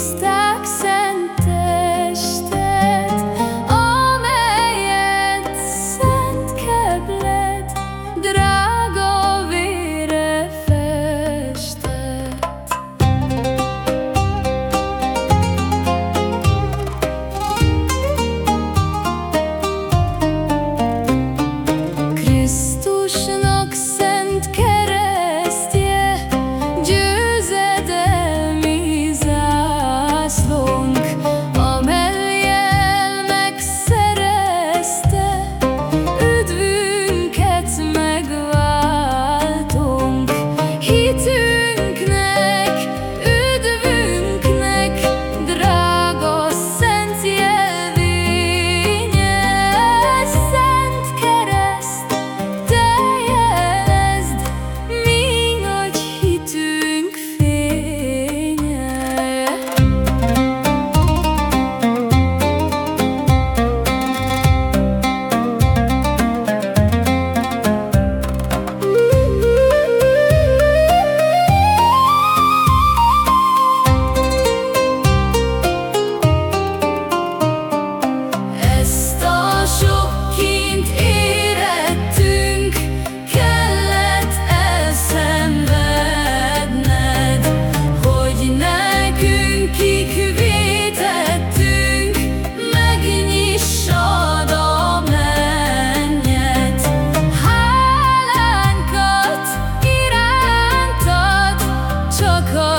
stay.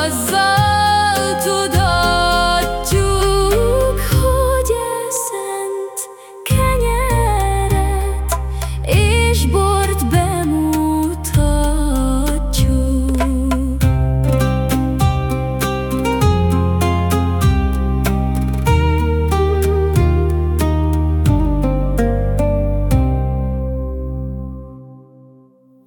Was